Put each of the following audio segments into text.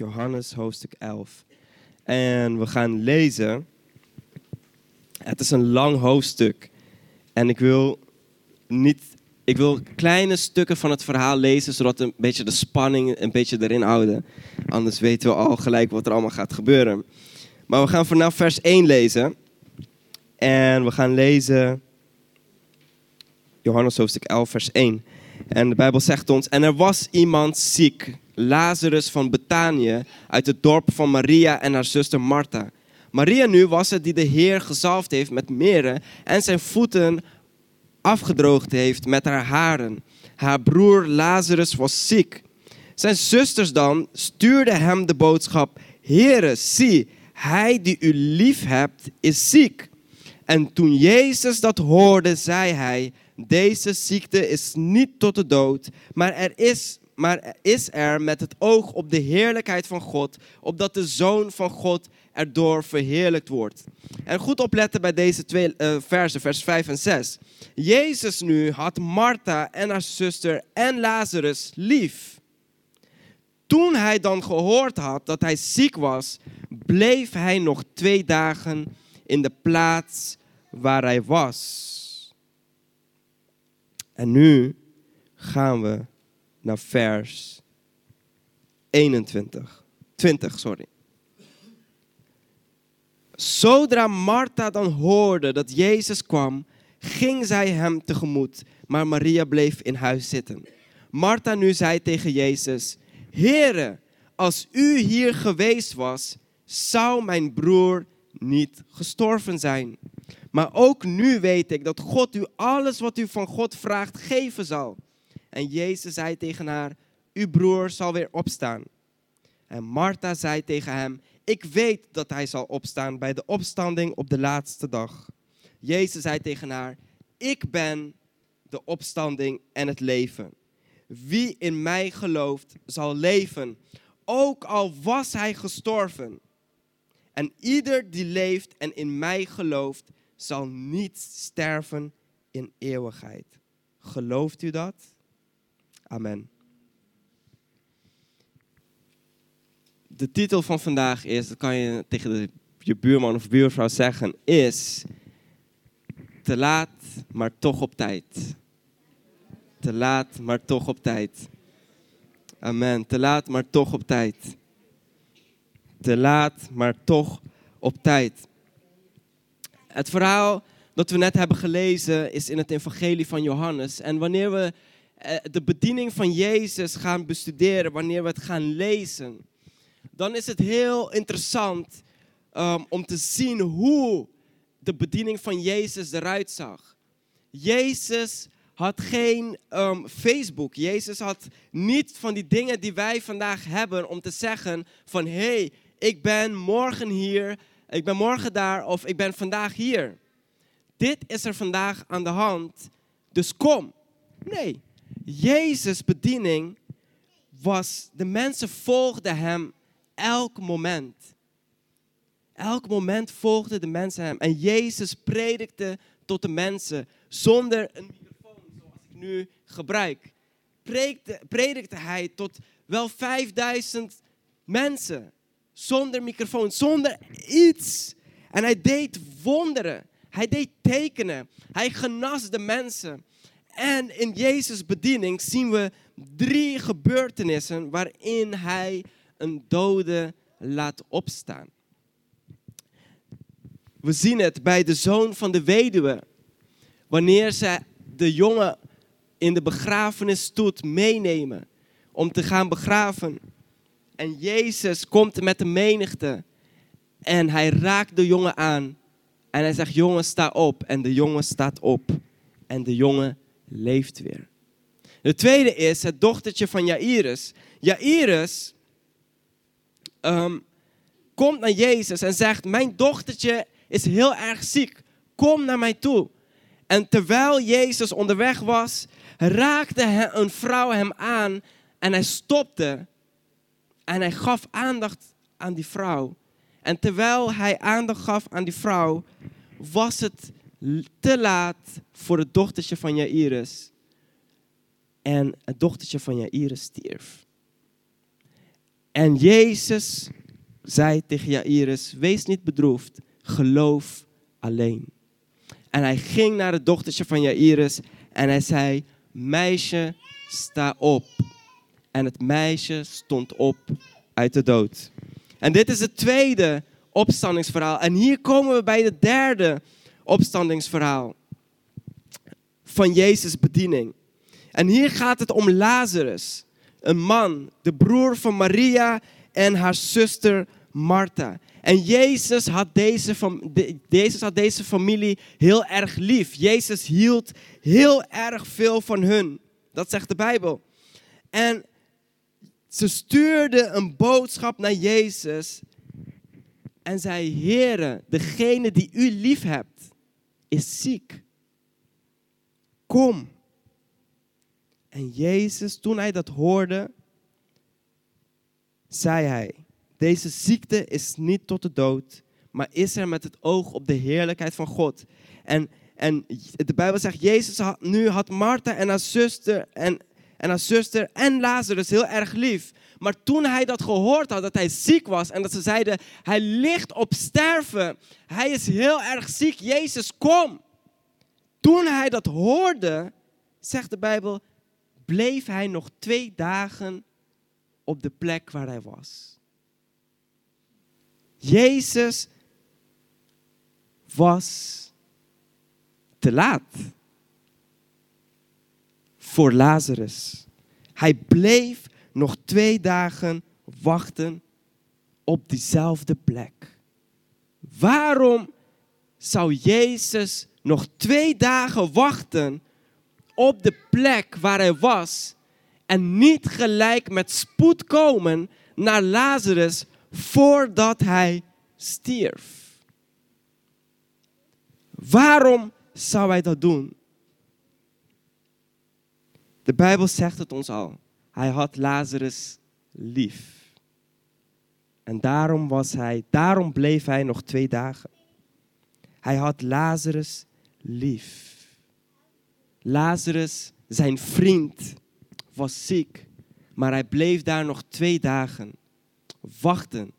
Johannes hoofdstuk 11. En we gaan lezen. Het is een lang hoofdstuk. En ik wil niet. Ik wil kleine stukken van het verhaal lezen, zodat een beetje de spanning een beetje erin houden. Anders weten we al gelijk wat er allemaal gaat gebeuren. Maar we gaan vanaf vers 1 lezen. En we gaan lezen Johannes hoofdstuk 11, vers 1. En de Bijbel zegt ons: En er was iemand ziek, Lazarus van Betanië, uit het dorp van Maria en haar zuster Martha. Maria nu was het die de Heer gezalfd heeft met meren en zijn voeten afgedroogd heeft met haar haren. Haar broer Lazarus was ziek. Zijn zusters dan stuurden hem de boodschap: Heere, zie, hij die u lief hebt, is ziek. En toen Jezus dat hoorde, zei hij: Deze ziekte is niet tot de dood, maar er is, maar is er met het oog op de heerlijkheid van God, opdat de Zoon van God erdoor verheerlijkt wordt. En goed opletten bij deze twee uh, versen, vers 5 en 6. Jezus nu had Martha en haar zuster en Lazarus lief. Toen hij dan gehoord had dat hij ziek was, bleef hij nog twee dagen in de plaats waar hij was. En nu gaan we naar vers 21. 20, sorry. Zodra Martha dan hoorde dat Jezus kwam, ging zij hem tegemoet, maar Maria bleef in huis zitten. Martha nu zei tegen Jezus: Heere, als u hier geweest was, zou mijn broer niet gestorven zijn. Maar ook nu weet ik dat God u alles wat u van God vraagt geven zal. En Jezus zei tegen haar, uw broer zal weer opstaan. En Martha zei tegen hem, ik weet dat hij zal opstaan bij de opstanding op de laatste dag. Jezus zei tegen haar, ik ben de opstanding en het leven. Wie in mij gelooft, zal leven, ook al was hij gestorven. En ieder die leeft en in mij gelooft, zal niet sterven in eeuwigheid. Gelooft u dat? Amen. De titel van vandaag is, dat kan je tegen de, je buurman of buurvrouw zeggen, is te laat, maar toch op tijd. Te laat, maar toch op tijd. Amen. Te laat, maar toch op tijd. Te laat, maar toch op tijd. Het verhaal dat we net hebben gelezen is in het Evangelie van Johannes. En wanneer we eh, de bediening van Jezus gaan bestuderen, wanneer we het gaan lezen, dan is het heel interessant um, om te zien hoe de bediening van Jezus eruit zag. Jezus had geen um, Facebook. Jezus had niet van die dingen die wij vandaag hebben om te zeggen van hé, hey, ik ben morgen hier ik ben morgen daar of ik ben vandaag hier. Dit is er vandaag aan de hand, dus kom. Nee, Jezus' bediening was, de mensen volgden hem elk moment. Elk moment volgden de mensen hem. En Jezus predikte tot de mensen zonder een microfoon zoals ik nu gebruik. Predikte, predikte hij tot wel 5000 mensen. Zonder microfoon, zonder iets. En hij deed wonderen. Hij deed tekenen. Hij genas de mensen. En in Jezus' bediening zien we drie gebeurtenissen waarin hij een dode laat opstaan. We zien het bij de zoon van de weduwe. Wanneer ze de jongen in de begrafenisstoet meenemen om te gaan begraven. En Jezus komt met de menigte. En hij raakt de jongen aan. En hij zegt, jongen, sta op. En de jongen staat op. En de jongen leeft weer. De tweede is het dochtertje van Jairus. Jairus um, komt naar Jezus en zegt, mijn dochtertje is heel erg ziek. Kom naar mij toe. En terwijl Jezus onderweg was, raakte een vrouw hem aan en hij stopte en hij gaf aandacht aan die vrouw. En terwijl hij aandacht gaf aan die vrouw, was het te laat voor het dochtertje van Jairus. En het dochtertje van Jairus stierf. En Jezus zei tegen Jairus, wees niet bedroefd, geloof alleen. En hij ging naar het dochtertje van Jairus en hij zei, meisje, sta op. En het meisje stond op uit de dood. En dit is het tweede opstandingsverhaal. En hier komen we bij het derde opstandingsverhaal van Jezus' bediening. En hier gaat het om Lazarus, een man, de broer van Maria en haar zuster Martha. En Jezus had deze, Jezus had deze familie heel erg lief. Jezus hield heel erg veel van hun. Dat zegt de Bijbel. En ze stuurde een boodschap naar Jezus en zei: Heere, degene die u lief hebt, is ziek. Kom. En Jezus, toen hij dat hoorde, zei hij: Deze ziekte is niet tot de dood, maar is er met het oog op de heerlijkheid van God. En, en de Bijbel zegt: Jezus had, nu had Martha en haar zuster en, en haar zuster en Lazarus heel erg lief. Maar toen hij dat gehoord had, dat hij ziek was en dat ze zeiden, hij ligt op sterven, hij is heel erg ziek, Jezus, kom. Toen hij dat hoorde, zegt de Bijbel, bleef hij nog twee dagen op de plek waar hij was. Jezus was te laat voor Lazarus. Hij bleef nog twee dagen wachten op diezelfde plek. Waarom zou Jezus nog twee dagen wachten op de plek waar hij was en niet gelijk met spoed komen naar Lazarus voordat hij stierf? Waarom zou hij dat doen? De Bijbel zegt het ons al. Hij had Lazarus lief. En daarom was hij, daarom bleef hij nog twee dagen. Hij had Lazarus lief. Lazarus, zijn vriend, was ziek, maar hij bleef daar nog twee dagen wachten.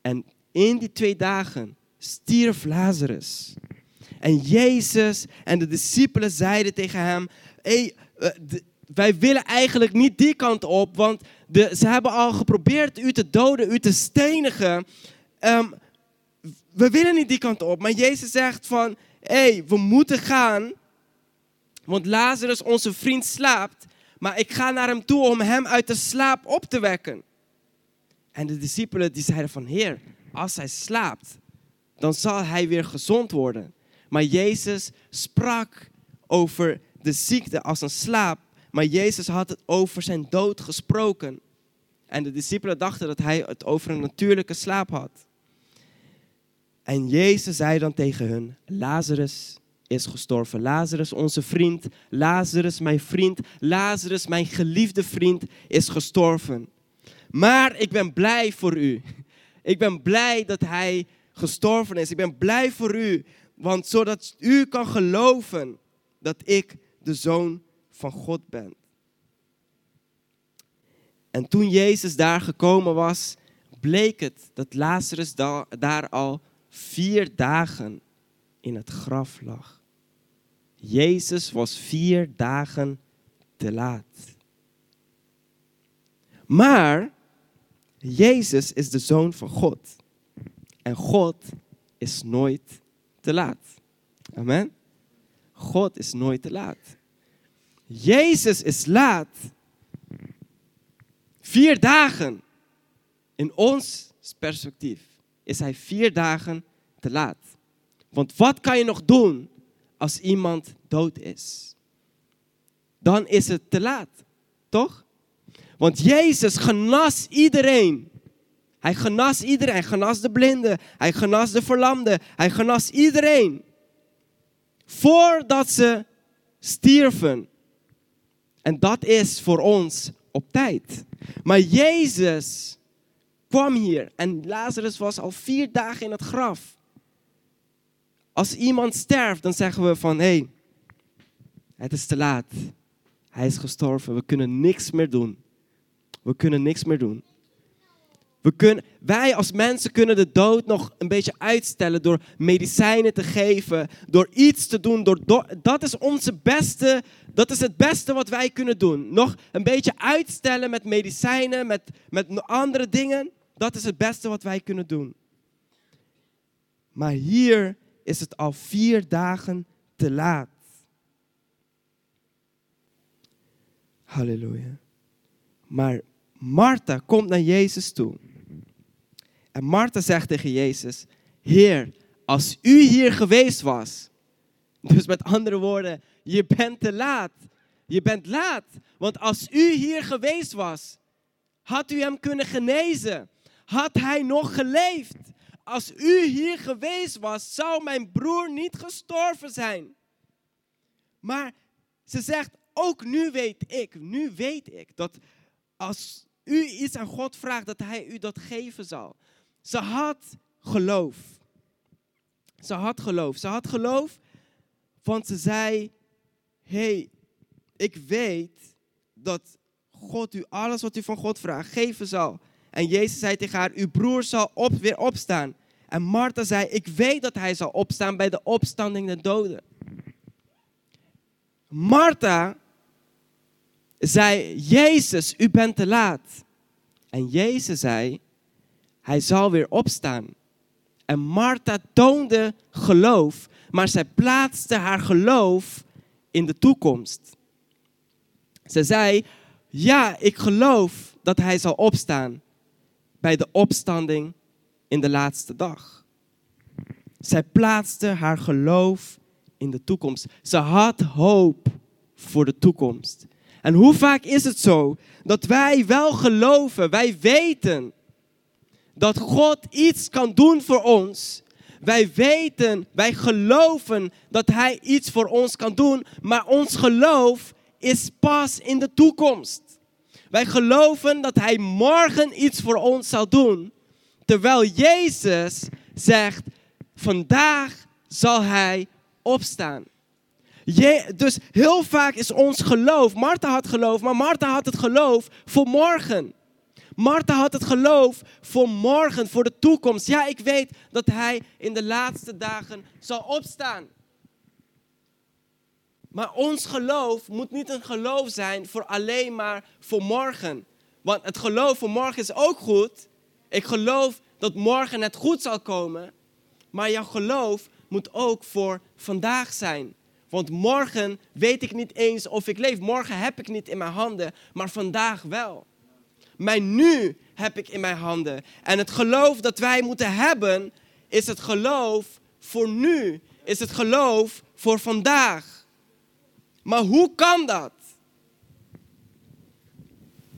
En in die twee dagen stierf Lazarus. En Jezus en de discipelen zeiden tegen hem: hey, wij willen eigenlijk niet die kant op, want de, ze hebben al geprobeerd u te doden, u te stenigen. Ehm, we willen niet die kant op. Maar Jezus zegt van, hé, hey, we moeten gaan, want Lazarus, onze vriend, slaapt. Maar ik ga naar hem toe om hem uit de slaap op te wekken. En de discipelen die zeiden van, Heer, als hij slaapt, dan zal hij weer gezond worden. Maar Jezus sprak over de ziekte als een slaap. Maar Jezus had het over zijn dood gesproken. En de discipelen dachten dat hij het over een natuurlijke slaap had. En Jezus zei dan tegen hun: Lazarus is gestorven. Lazarus, onze vriend. Lazarus, mijn vriend. Lazarus, mijn geliefde vriend, is gestorven. Maar ik ben blij voor u. Ik ben blij dat hij gestorven is. Ik ben blij voor u. Want zodat u kan geloven dat ik de zoon van God ben. En toen Jezus daar gekomen was, bleek het dat Lazarus daar al vier dagen in het graf lag. Jezus was vier dagen te laat. Maar Jezus is de zoon van God. En God is nooit te laat. Amen. God is nooit te laat. Jezus is laat. Vier dagen. In ons perspectief is hij vier dagen te laat. Want wat kan je nog doen als iemand dood is? Dan is het te laat, toch? Want Jezus genas iedereen. Hij genas iedereen. Hij genas de blinden. Hij genas de verlamden. Hij genas iedereen. Voordat ze stierven. En dat is voor ons op tijd. Maar Jezus kwam hier en Lazarus was al vier dagen in het graf. Als iemand sterft, dan zeggen we van hé, hey, het is te laat. Hij is gestorven. We kunnen niks meer doen. We kunnen niks meer doen. We kunnen, wij als mensen kunnen de dood nog een beetje uitstellen door medicijnen te geven, door iets te doen. Door, dat is onze beste, dat is het beste wat wij kunnen doen. Nog een beetje uitstellen met medicijnen, met, met andere dingen. Dat is het beste wat wij kunnen doen. Maar hier is het al vier dagen te laat. Halleluja. Maar Martha komt naar Jezus toe. En Martha zegt tegen Jezus: Heer, als u hier geweest was. Dus met andere woorden, je bent te laat. Je bent laat. Want als u hier geweest was, had u hem kunnen genezen. Had hij nog geleefd. Als u hier geweest was, zou mijn broer niet gestorven zijn. Maar ze zegt, ook nu weet ik, nu weet ik dat als u iets aan God vraagt, dat hij u dat geven zal. Ze had geloof. Ze had geloof. Ze had geloof, want ze zei: hey, ik weet dat God u alles wat u van God vraagt geven zal. En Jezus zei tegen haar: Uw broer zal op, weer opstaan. En Martha zei: Ik weet dat hij zal opstaan bij de opstanding der doden. Martha zei: Jezus, u bent te laat. En Jezus zei: hij zal weer opstaan. En Martha toonde geloof, maar zij plaatste haar geloof in de toekomst. Ze zei, ja, ik geloof dat hij zal opstaan bij de opstanding in de laatste dag. Zij plaatste haar geloof in de toekomst. Ze had hoop voor de toekomst. En hoe vaak is het zo dat wij wel geloven, wij weten dat God iets kan doen voor ons. Wij weten, wij geloven dat Hij iets voor ons kan doen, maar ons geloof is pas in de toekomst. Wij geloven dat Hij morgen iets voor ons zal doen, terwijl Jezus zegt, vandaag zal Hij opstaan. Dus heel vaak is ons geloof, Martha had geloof, maar Martha had het geloof voor morgen. Martha had het geloof voor morgen, voor de toekomst. Ja, ik weet dat hij in de laatste dagen zal opstaan. Maar ons geloof moet niet een geloof zijn voor alleen maar voor morgen. Want het geloof voor morgen is ook goed. Ik geloof dat morgen het goed zal komen. Maar jouw geloof moet ook voor vandaag zijn. Want morgen weet ik niet eens of ik leef. Morgen heb ik niet in mijn handen, maar vandaag wel. Mijn nu heb ik in mijn handen. En het geloof dat wij moeten hebben, is het geloof voor nu. Is het geloof voor vandaag. Maar hoe kan dat?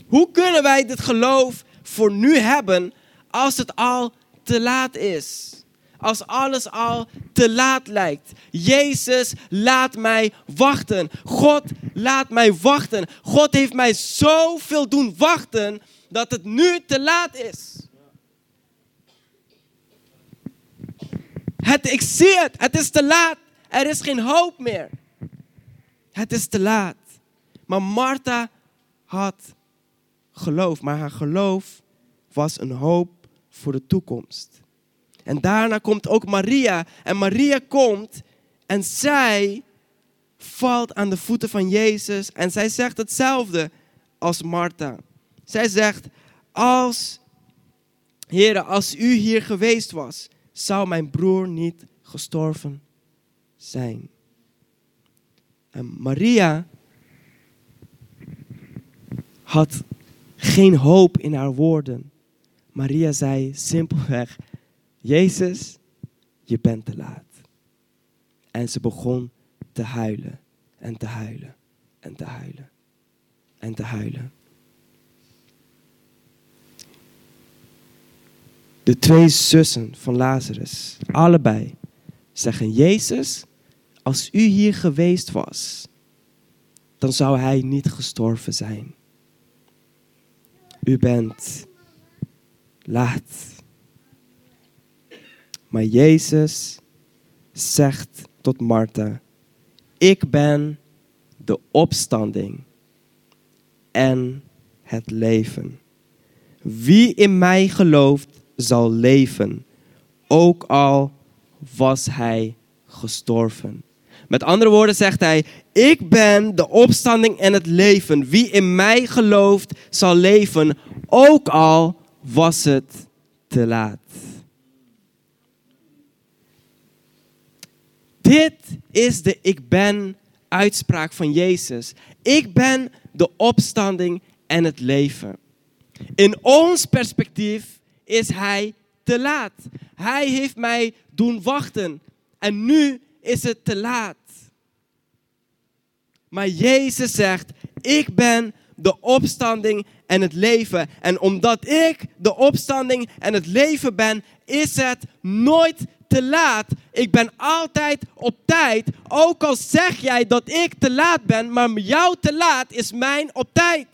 Hoe kunnen wij dit geloof voor nu hebben als het al te laat is? Als alles al te laat lijkt. Jezus, laat mij wachten. God, laat mij wachten. God heeft mij zoveel doen wachten dat het nu te laat is. Het, ik zie het, het is te laat. Er is geen hoop meer. Het is te laat. Maar Martha had geloof, maar haar geloof was een hoop voor de toekomst. En daarna komt ook Maria. En Maria komt en zij valt aan de voeten van Jezus. En zij zegt hetzelfde als Martha. Zij zegt, als, heren, als u hier geweest was, zou mijn broer niet gestorven zijn. En Maria had geen hoop in haar woorden. Maria zei simpelweg, Jezus, je bent te laat. En ze begon te huilen en te huilen en te huilen en te huilen. De twee zussen van Lazarus, allebei, zeggen: Jezus, als u hier geweest was, dan zou hij niet gestorven zijn. U bent laat. Maar Jezus zegt tot Martha: Ik ben de opstanding en het leven. Wie in mij gelooft, zal leven, ook al was hij gestorven. Met andere woorden zegt hij: Ik ben de opstanding en het leven. Wie in mij gelooft, zal leven, ook al was het te laat. Dit is de ik ben uitspraak van Jezus. Ik ben de opstanding en het leven. In ons perspectief is hij te laat. Hij heeft mij doen wachten en nu is het te laat. Maar Jezus zegt, ik ben de opstanding en het leven. En omdat ik de opstanding en het leven ben, is het nooit te laat. Ik ben altijd op tijd. Ook al zeg jij dat ik te laat ben, maar jou te laat is mijn op tijd.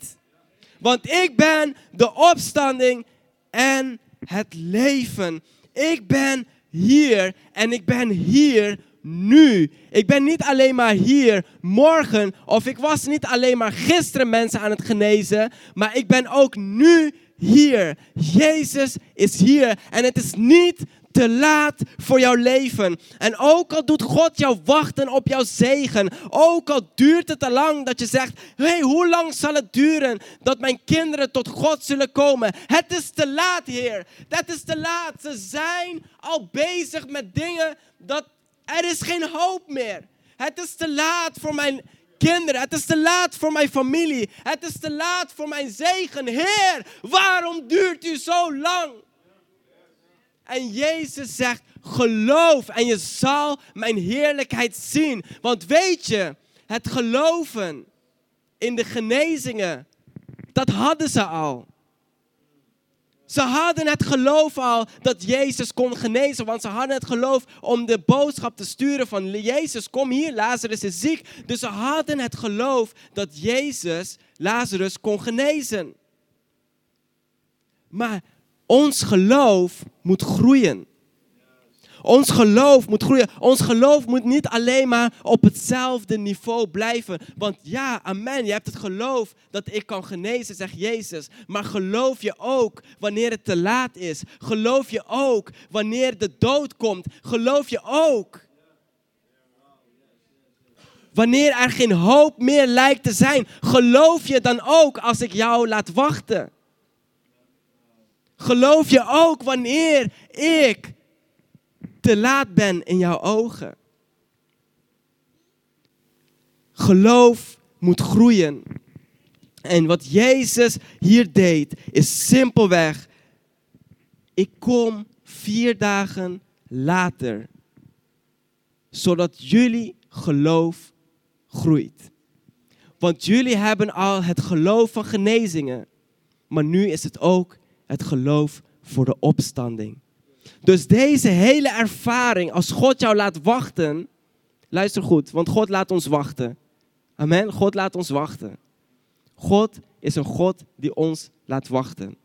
Want ik ben de opstanding en het leven. Ik ben hier en ik ben hier nu. Ik ben niet alleen maar hier morgen of ik was niet alleen maar gisteren mensen aan het genezen, maar ik ben ook nu hier. Jezus is hier en het is niet te laat voor jouw leven. En ook al doet God jou wachten op jouw zegen, ook al duurt het te lang dat je zegt, hé, hey, hoe lang zal het duren dat mijn kinderen tot God zullen komen? Het is te laat, Heer. Het is te laat. Ze zijn al bezig met dingen dat er is geen hoop meer. Het is te laat voor mijn kinderen. Het is te laat voor mijn familie. Het is te laat voor mijn zegen. Heer, waarom duurt u zo lang? En Jezus zegt, geloof en je zal mijn heerlijkheid zien. Want weet je, het geloven in de genezingen, dat hadden ze al. Ze hadden het geloof al dat Jezus kon genezen, want ze hadden het geloof om de boodschap te sturen van Jezus, kom hier, Lazarus is ziek. Dus ze hadden het geloof dat Jezus Lazarus kon genezen. Maar ons geloof moet groeien. Ons geloof moet groeien. Ons geloof moet niet alleen maar op hetzelfde niveau blijven. Want ja, amen, je hebt het geloof dat ik kan genezen, zegt Jezus. Maar geloof je ook wanneer het te laat is? Geloof je ook wanneer de dood komt? Geloof je ook wanneer er geen hoop meer lijkt te zijn? Geloof je dan ook als ik jou laat wachten? Geloof je ook wanneer ik te laat ben in jouw ogen? Geloof moet groeien. En wat Jezus hier deed, is simpelweg, ik kom vier dagen later, zodat jullie geloof groeit. Want jullie hebben al het geloof van genezingen, maar nu is het ook het geloof voor de opstanding. Dus deze hele ervaring, als God jou laat wachten, luister goed, want God laat ons wachten. Amen, God laat ons wachten. God is een God die ons laat wachten.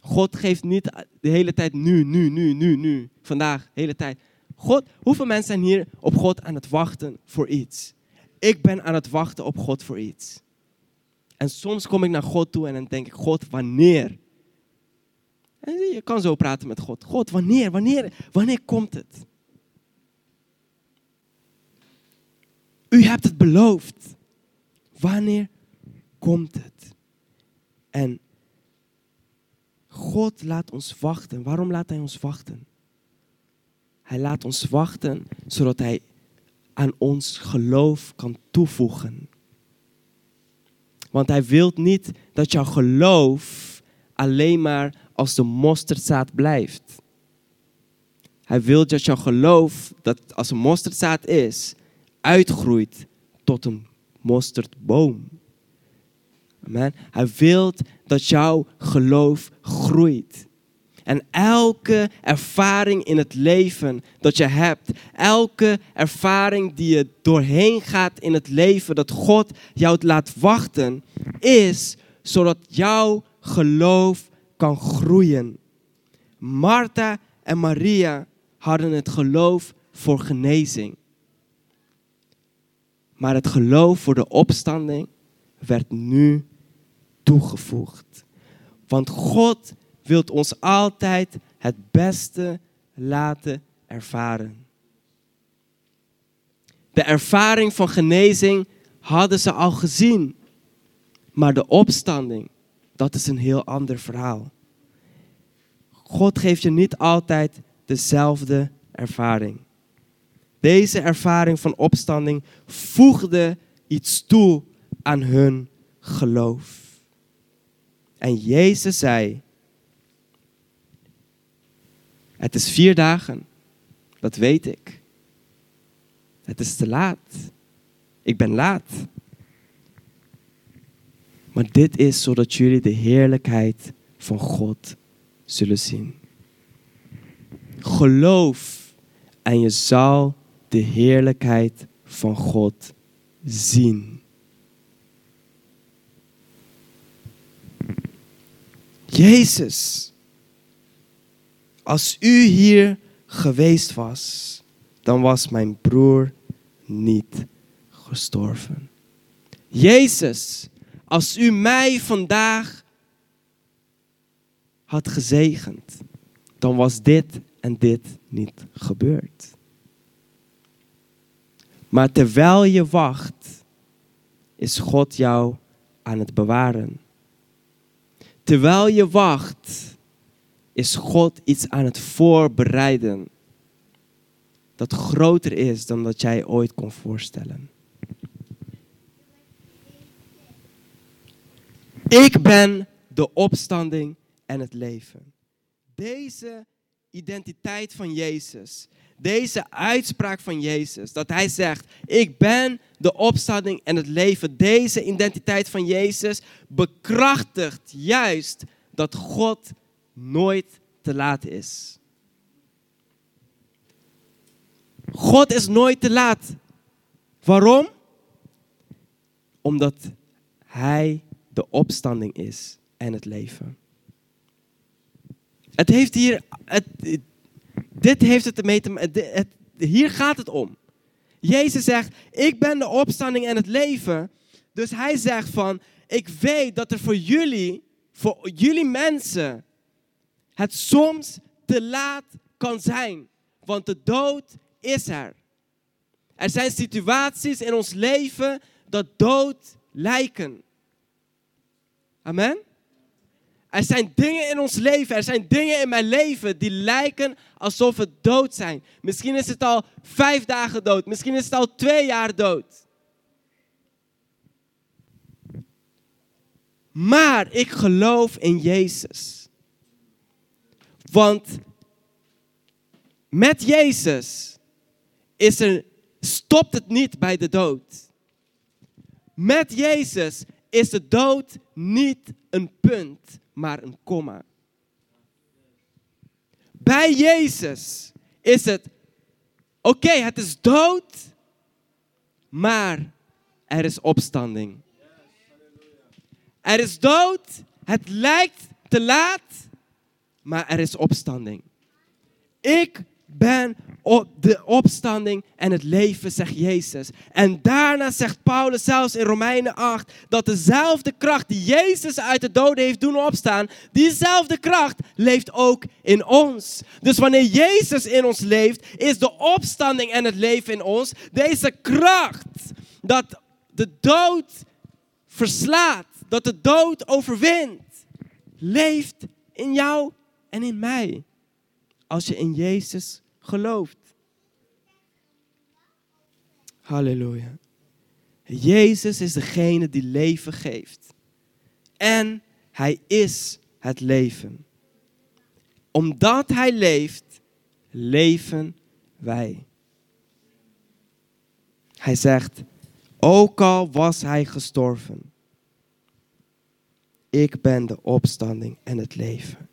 God geeft niet de hele tijd nu, nu, nu, nu, nu, vandaag, de hele tijd. God, hoeveel mensen zijn hier op God aan het wachten voor iets? Ik ben aan het wachten op God voor iets. En soms kom ik naar God toe en dan denk ik, God, wanneer? Je kan zo praten met God. God, wanneer, wanneer, wanneer komt het? U hebt het beloofd. Wanneer komt het? En God laat ons wachten. Waarom laat Hij ons wachten? Hij laat ons wachten zodat Hij aan ons geloof kan toevoegen. Want Hij wil niet dat jouw geloof alleen maar als de mosterdzaad blijft. Hij wil dat jouw geloof, dat als een mosterdzaad is, uitgroeit tot een mosterdboom. Amen. Hij wil dat jouw geloof groeit. En elke ervaring in het leven dat je hebt, elke ervaring die je doorheen gaat in het leven, dat God jou laat wachten, is zodat jouw geloof kan groeien. Martha en Maria hadden het geloof voor genezing. Maar het geloof voor de opstanding werd nu toegevoegd. Want God wil ons altijd het beste laten ervaren. De ervaring van genezing hadden ze al gezien. Maar de opstanding, dat is een heel ander verhaal. God geeft je niet altijd dezelfde ervaring. Deze ervaring van opstanding voegde iets toe aan hun geloof. En Jezus zei: Het is vier dagen, dat weet ik. Het is te laat. Ik ben laat. Maar dit is zodat jullie de heerlijkheid van God zullen zien. Geloof en je zal de heerlijkheid van God zien. Jezus, als u hier geweest was, dan was mijn broer niet gestorven. Jezus, als u mij vandaag had gezegend, dan was dit en dit niet gebeurd. Maar terwijl je wacht, is God jou aan het bewaren. Terwijl je wacht, is God iets aan het voorbereiden dat groter is dan dat jij ooit kon voorstellen. Ik ben de opstanding en het leven. Deze identiteit van Jezus, deze uitspraak van Jezus, dat hij zegt, ik ben de opstanding en het leven, deze identiteit van Jezus bekrachtigt juist dat God nooit te laat is. God is nooit te laat. Waarom? Omdat Hij de opstanding is en het leven. Het heeft hier, het, dit heeft het ermee te maken, hier gaat het om. Jezus zegt, ik ben de opstanding en het leven. Dus hij zegt van, ik weet dat er voor jullie, voor jullie mensen, het soms te laat kan zijn. Want de dood is er. Er zijn situaties in ons leven dat dood lijken. Amen? Er zijn dingen in ons leven, er zijn dingen in mijn leven die lijken alsof het dood zijn. Misschien is het al vijf dagen dood, misschien is het al twee jaar dood. Maar ik geloof in Jezus. Want met Jezus is er, stopt het niet bij de dood. Met Jezus is de dood niet een punt, maar een komma. Bij Jezus is het, oké, het is dood, maar er is opstanding. Er is dood, het lijkt te laat, maar er is opstanding. Ik ben op de opstanding en het leven, zegt Jezus. En daarna zegt Paulus zelfs in Romeinen 8 dat dezelfde kracht die Jezus uit de doden heeft doen opstaan, diezelfde kracht leeft ook in ons. Dus wanneer Jezus in ons leeft, is de opstanding en het leven in ons. Deze kracht dat de dood verslaat, dat de dood overwint, leeft in jou en in mij. Als je in Jezus gelooft. Halleluja. Jezus is degene die leven geeft. En hij is het leven. Omdat hij leeft, leven wij. Hij zegt, ook al was hij gestorven, ik ben de opstanding en het leven.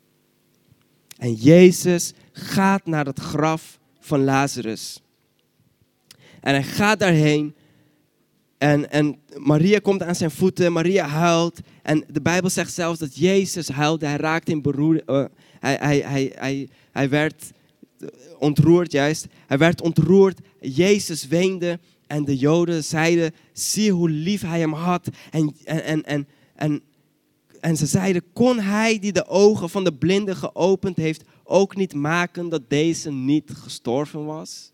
En Jezus gaat naar het graf van Lazarus. En hij gaat daarheen. En, en Maria komt aan zijn voeten. Maria huilt. En de Bijbel zegt zelfs dat Jezus huilde. Hij raakte in beroering. Uh, hij, hij, hij, hij, hij werd ontroerd, juist. Hij werd ontroerd. Jezus weende. En de Joden zeiden: Zie hoe lief hij hem had. En, en, en, en, en ze zeiden, kon hij die de ogen van de blinden geopend heeft, ook niet maken dat deze niet gestorven was?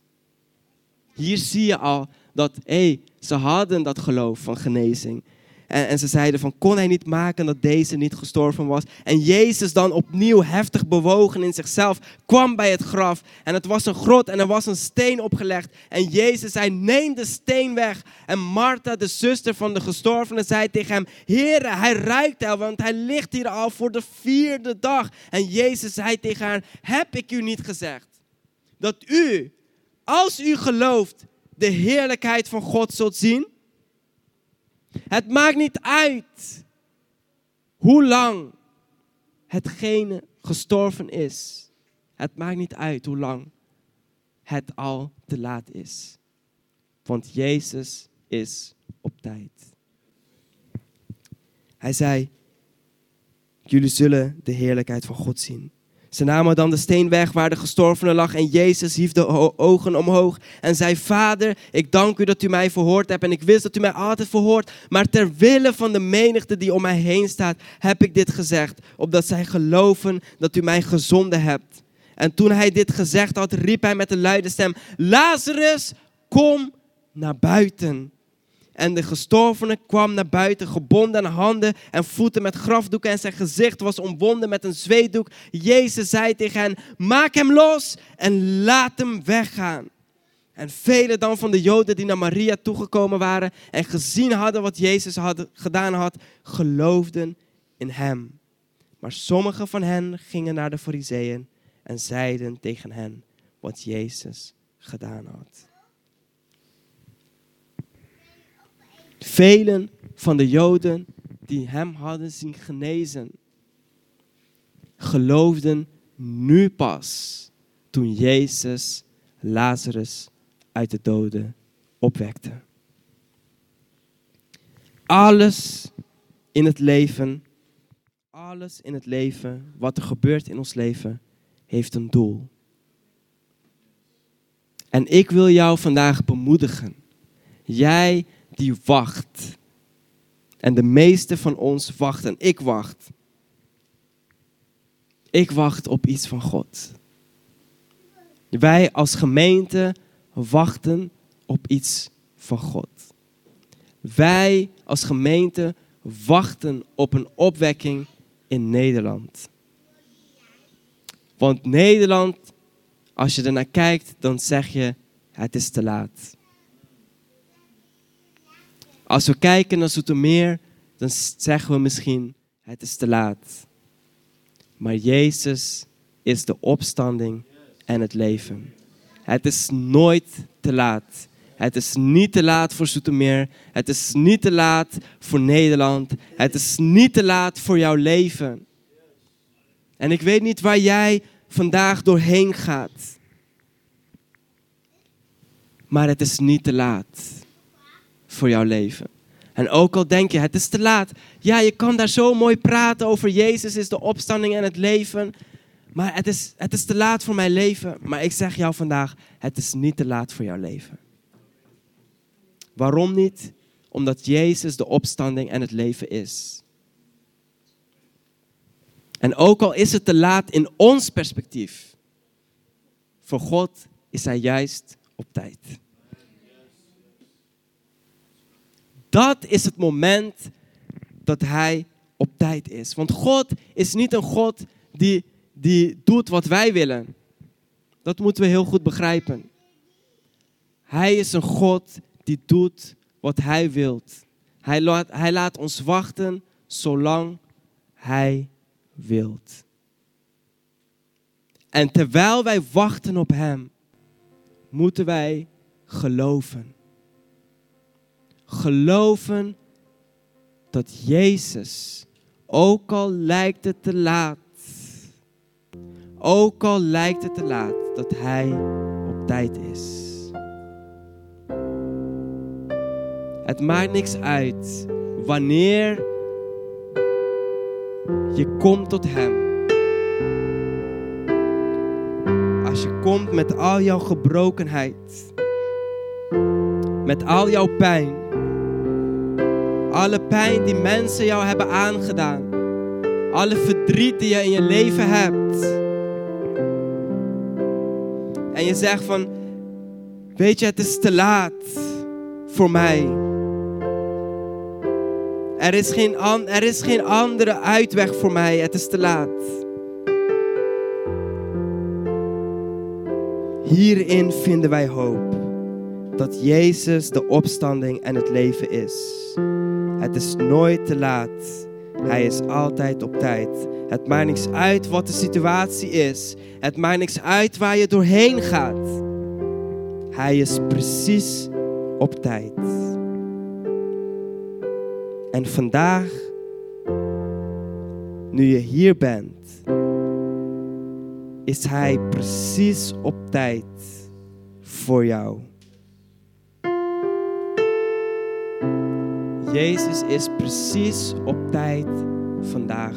Hier zie je al dat hey, ze hadden dat geloof van genezing. En, ze zeiden van, kon hij niet maken dat deze niet gestorven was? En Jezus dan opnieuw heftig bewogen in zichzelf, kwam bij het graf. En het was een grot en er was een steen opgelegd. En Jezus zei, neem de steen weg. En Martha, de zuster van de gestorvene, zei tegen hem, Heere, hij ruikt al, want hij ligt hier al voor de vierde dag. En Jezus zei tegen haar, heb ik u niet gezegd dat u, als u gelooft, de heerlijkheid van God zult zien? Het maakt niet uit hoe lang hetgene gestorven is. Het maakt niet uit hoe lang het al te laat is. Want Jezus is op tijd. Hij zei, jullie zullen de heerlijkheid van God zien. Ze namen dan de steen weg waar de gestorvene lag en Jezus hief de ogen omhoog en zei, Vader, ik dank u dat u mij verhoord hebt en ik wist dat u mij altijd verhoort, maar ter wille van de menigte die om mij heen staat, heb ik dit gezegd, opdat zij geloven dat u mij gezonden hebt. En toen hij dit gezegd had, riep hij met een luide stem, Lazarus, kom naar buiten. En de gestorvene kwam naar buiten, gebonden aan handen en voeten met grafdoeken en zijn gezicht was omwonden met een zweetdoek. Jezus zei tegen hen, maak hem los en laat hem weggaan. En velen dan van de Joden die naar Maria toegekomen waren en gezien hadden wat Jezus had, gedaan had, geloofden in hem. Maar sommigen van hen gingen naar de Fariseeën en zeiden tegen hen wat Jezus gedaan had. Velen van de Joden die hem hadden zien genezen, geloofden nu pas toen Jezus Lazarus uit de doden opwekte. Alles in het leven, alles in het leven, wat er gebeurt in ons leven, heeft een doel. En ik wil jou vandaag bemoedigen. Jij die wacht. En de meeste van ons wachten. Ik wacht. Ik wacht op iets van God. Wij als gemeente wachten op iets van God. Wij als gemeente wachten op een opwekking in Nederland. Want Nederland, als je ernaar kijkt, dan zeg je, het is te laat. Als we kijken naar Zoetermeer, dan zeggen we misschien, het is te laat. Maar Jezus is de opstanding en het leven. Het is nooit te laat. Het is niet te laat voor Zoetermeer. Het is niet te laat voor Nederland. Het is niet te laat voor jouw leven. En ik weet niet waar jij vandaag doorheen gaat. Maar het is niet te laat voor jouw leven. En ook al denk je, het is te laat. Ja, je kan daar zo mooi praten over Jezus is de opstanding en het leven. Maar het is, het is te laat voor mijn leven. Maar ik zeg jou vandaag, het is niet te laat voor jouw leven. Waarom niet? Omdat Jezus de opstanding en het leven is. En ook al is het te laat in ons perspectief, voor God is hij juist op tijd. Dat is het moment dat hij op tijd is. Want God is niet een God die, die doet wat wij willen. Dat moeten we heel goed begrijpen. Hij is een God die doet wat hij wilt. Hij laat, hij laat ons wachten zolang hij wilt. En terwijl wij wachten op hem, moeten wij geloven geloven dat Jezus, ook al lijkt het te laat, ook al lijkt het te laat, dat Hij op tijd is. Het maakt niks uit wanneer je komt tot Hem. Als je komt met al jouw gebrokenheid, met al jouw pijn, alle pijn die mensen jou hebben aangedaan. Alle verdriet die je in je leven hebt. En je zegt van, weet je, het is te laat voor mij. Er is geen, an, er is geen andere uitweg voor mij. Het is te laat. Hierin vinden wij hoop. Dat Jezus de opstanding en het leven is. Het is nooit te laat. Hij is altijd op tijd. Het maakt niks uit wat de situatie is. Het maakt niks uit waar je doorheen gaat. Hij is precies op tijd. En vandaag, nu je hier bent, is Hij precies op tijd voor jou. Jezus is precies op tijd vandaag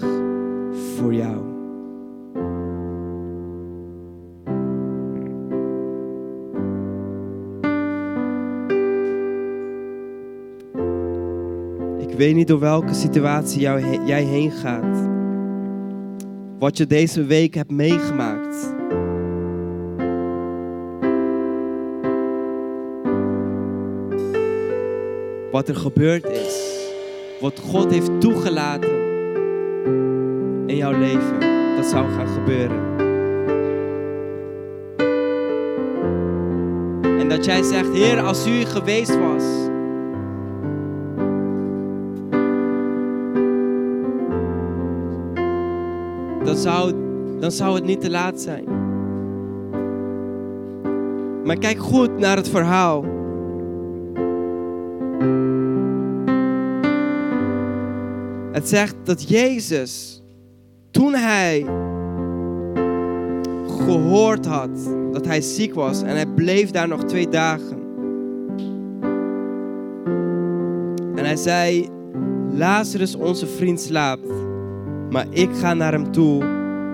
voor jou. Ik weet niet door welke situatie jij heen gaat. Wat je deze week hebt meegemaakt. Wat er gebeurd is. Wat God heeft toegelaten in jouw leven. Dat zou gaan gebeuren. En dat jij zegt, Heer, als u geweest was dan zou, dan zou het niet te laat zijn. Maar kijk goed naar het verhaal. Het zegt dat Jezus, toen hij gehoord had dat hij ziek was en hij bleef daar nog twee dagen. En hij zei, Lazarus onze vriend slaapt maar ik ga naar hem toe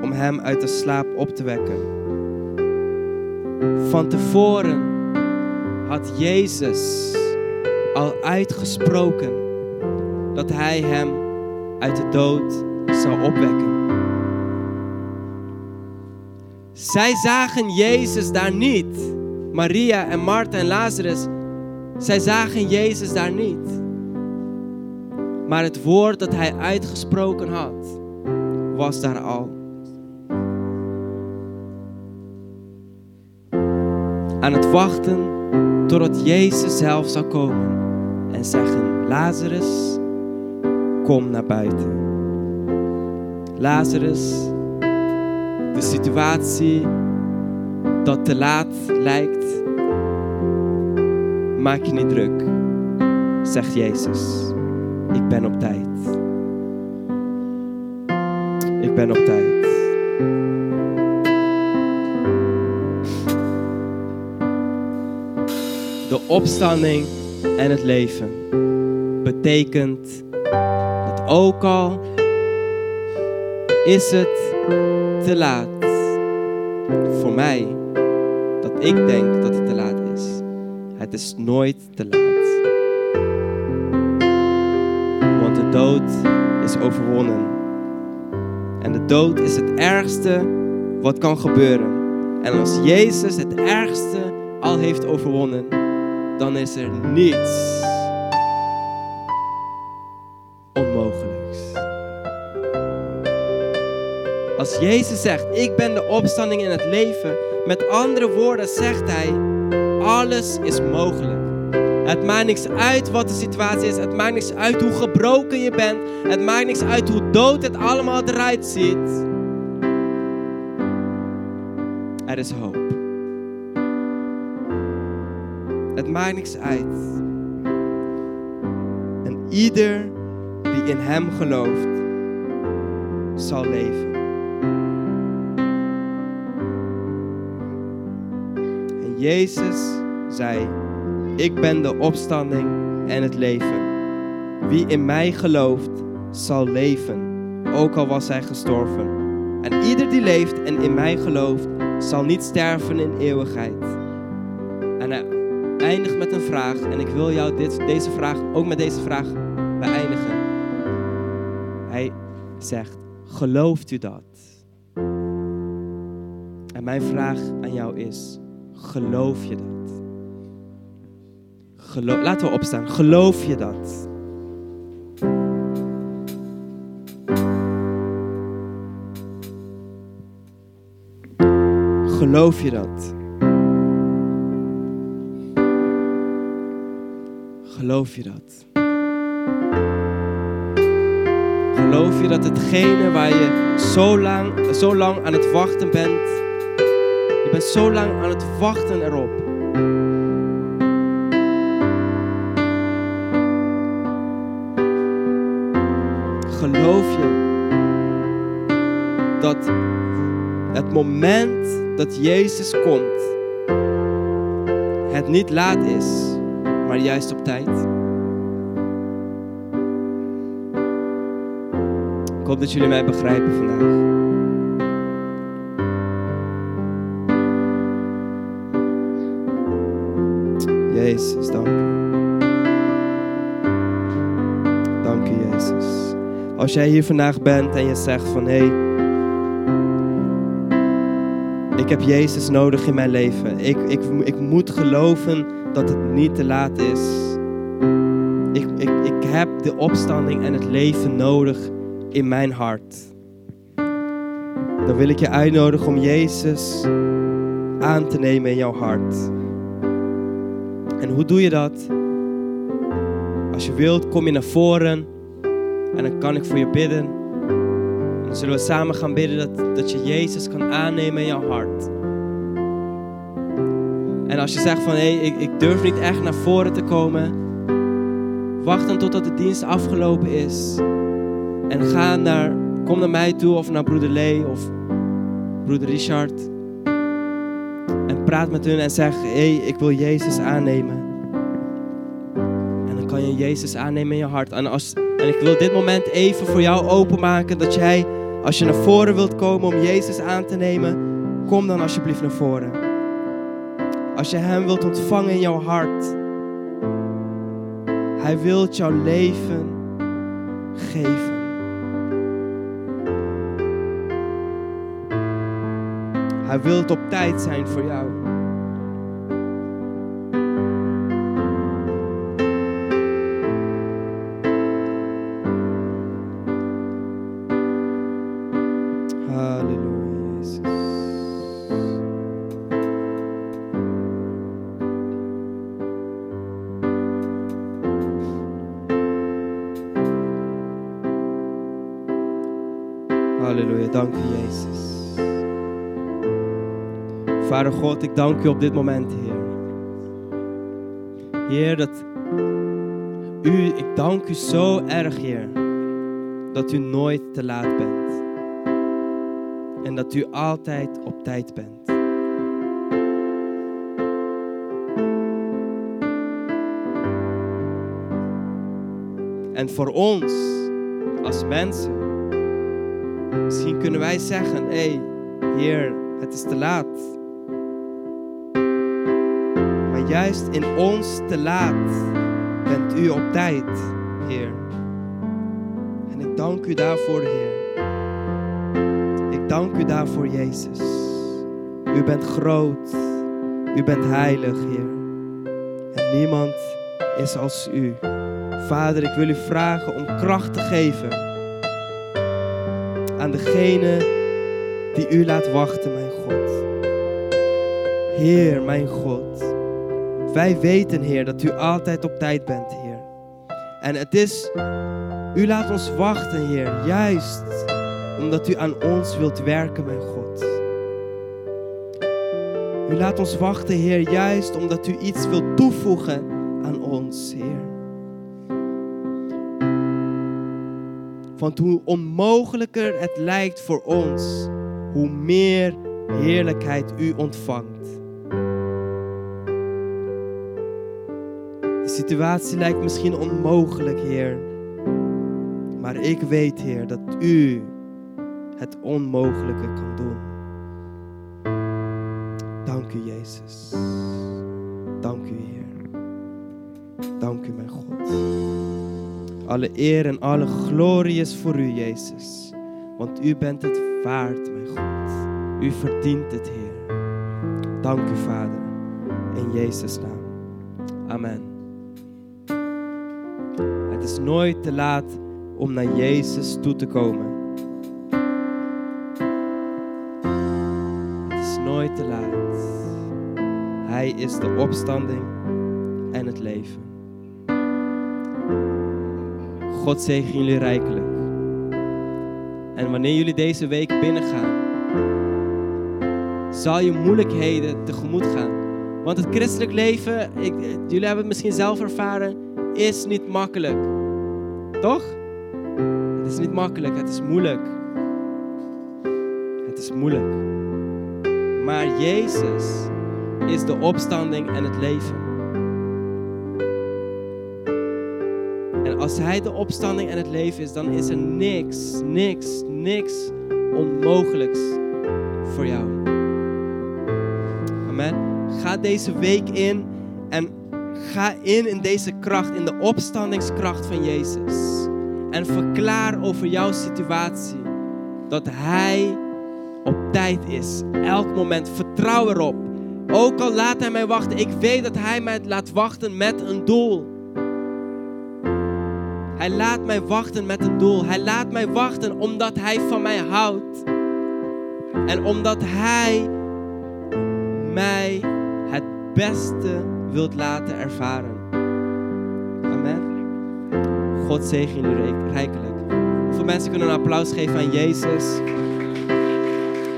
om hem uit de slaap op te wekken. Van tevoren had Jezus al uitgesproken dat hij hem uit de dood zou opwekken. Zij zagen Jezus daar niet. Maria en Martha en Lazarus, zij zagen Jezus daar niet. Maar het woord dat hij uitgesproken had, was daar al. Aan het wachten totdat Jezus zelf zou komen en zeggen: Lazarus, kom naar buiten. Lazarus, de situatie dat te laat lijkt, maak je niet druk, zegt Jezus. Ik ben op tijd. Ik ben op tijd. De opstanding en het leven betekent ook al is het te laat voor mij dat ik denk dat het te laat is. Het is nooit te laat. Want de dood is overwonnen. En de dood is het ergste wat kan gebeuren. En als Jezus het ergste al heeft overwonnen, dan is er niets onmogelijks. Als Jezus zegt, ik ben de opstanding in het leven, met andere woorden zegt hij, alles is mogelijk. Het maakt niks uit wat de situatie is. Het maakt niks uit hoe gebroken je bent. Het maakt niks uit hoe dood het allemaal eruit ziet. Er is hoop. Het maakt niks uit. En ieder die in Hem gelooft, zal leven. En Jezus zei, ik ben de opstanding en het leven. Wie in mij gelooft, zal leven, ook al was hij gestorven. En ieder die leeft en in mij gelooft, zal niet sterven in eeuwigheid. En hij eindigt met een vraag. En ik wil jou dit, deze vraag, ook met deze vraag zegt, Gelooft u dat? En mijn vraag aan jou is: geloof je dat? Gelo Laten we opstaan. Geloof je dat? Geloof je dat? Geloof je dat? Geloof je dat hetgene waar je zo lang, zo lang aan het wachten bent, je bent zo lang aan het wachten erop. Geloof je dat het moment dat Jezus komt, het niet laat is, maar juist op tijd? Hoop dat jullie mij begrijpen vandaag. Jezus, dank u. Dank u, Jezus. Als jij hier vandaag bent en je zegt van hé, ik heb Jezus nodig in mijn leven. Ik, ik, ik moet geloven dat het niet te laat is. Ik, ik, ik heb de opstanding en het leven nodig in mijn hart. Dan wil ik je uitnodigen om Jezus aan te nemen in jouw hart. En hoe doe je dat? Als je wilt, kom je naar voren en dan kan ik voor je bidden. En dan zullen we samen gaan bidden dat, dat je Jezus kan aannemen in jouw hart. En als je zegt van hé, hey, ik, ik durf niet echt naar voren te komen, wacht dan totdat de dienst afgelopen is. En ga naar, kom naar mij toe of naar broeder Lee of broeder Richard. En praat met hun en zeg, hé, hey, ik wil Jezus aannemen. En dan kan je Jezus aannemen in je hart. En, als, en ik wil dit moment even voor jou openmaken, dat jij, als je naar voren wilt komen om Jezus aan te nemen, kom dan alsjeblieft naar voren. Als je Hem wilt ontvangen in jouw hart, Hij wil jouw leven geven. Hij wil op tijd zijn voor jou. God, ik dank u op dit moment, Heer. Heer, dat u, ik dank u zo erg, Heer, dat u nooit te laat bent. En dat u altijd op tijd bent. En voor ons, als mensen, misschien kunnen wij zeggen, hé, hey, Heer, het is te laat. Juist in ons te laat bent u op tijd, Heer. En ik dank u daarvoor, Heer. Ik dank u daarvoor, Jezus. U bent groot. U bent heilig, Heer. En niemand is als u. Vader, ik wil u vragen om kracht te geven aan degene die u laat wachten, mijn God. Heer, mijn God. Wij weten, Heer, dat u altijd op tijd bent, Heer. En het is, u laat ons wachten, Heer, juist omdat u aan ons wilt werken, mijn God. U laat ons wachten, Heer, juist omdat u iets wilt toevoegen aan ons, Heer. Want hoe onmogelijker het lijkt voor ons, hoe meer heerlijkheid u ontvangt. Situatie lijkt misschien onmogelijk, Heer. Maar ik weet, Heer, dat u het onmogelijke kan doen. Dank u, Jezus. Dank u, Heer. Dank u, mijn God. Alle eer en alle glorie is voor u, Jezus. Want u bent het waard, mijn God. U verdient het, Heer. Dank u, Vader. In Jezus' naam. Amen. Is nooit te laat om naar Jezus toe te komen. Het is nooit te laat. Hij is de opstanding en het leven. God zegen jullie rijkelijk. En wanneer jullie deze week binnengaan, zal je moeilijkheden tegemoet gaan. Want het christelijk leven, ik, jullie hebben het misschien zelf ervaren, is niet makkelijk. Toch? Het is niet makkelijk, het is moeilijk. Het is moeilijk. Maar Jezus is de opstanding en het leven. En als Hij de opstanding en het leven is, dan is er niks, niks, niks onmogelijks voor jou. Amen. Ga deze week in ga in in deze kracht, in de opstandingskracht van Jezus. En verklaar over jouw situatie dat Hij op tijd is. Elk moment. Vertrouw erop. Ook al laat Hij mij wachten. Ik weet dat Hij mij laat wachten met een doel. Hij laat mij wachten met een doel. Hij laat mij wachten omdat Hij van mij houdt. En omdat Hij mij het beste wilt laten ervaren. Amen. God zegen jullie rijkelijk. Hoeveel mensen kunnen een applaus geven aan Jezus?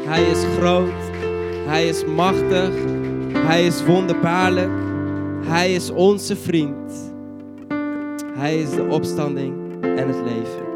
Hij is groot. Hij is machtig. Hij is wonderbaarlijk. Hij is onze vriend. Hij is de opstanding en het leven.